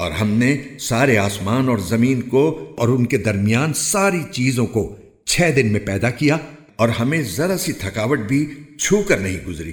اور ہم نے سارے آسمان اور زمین کو اور ان کے درمیان ساری چیزوں کو چھ دن میں پیدا کیا اور ہمیں ذرا سی تھکاوٹ بھی چھو کر نہیں گزری۔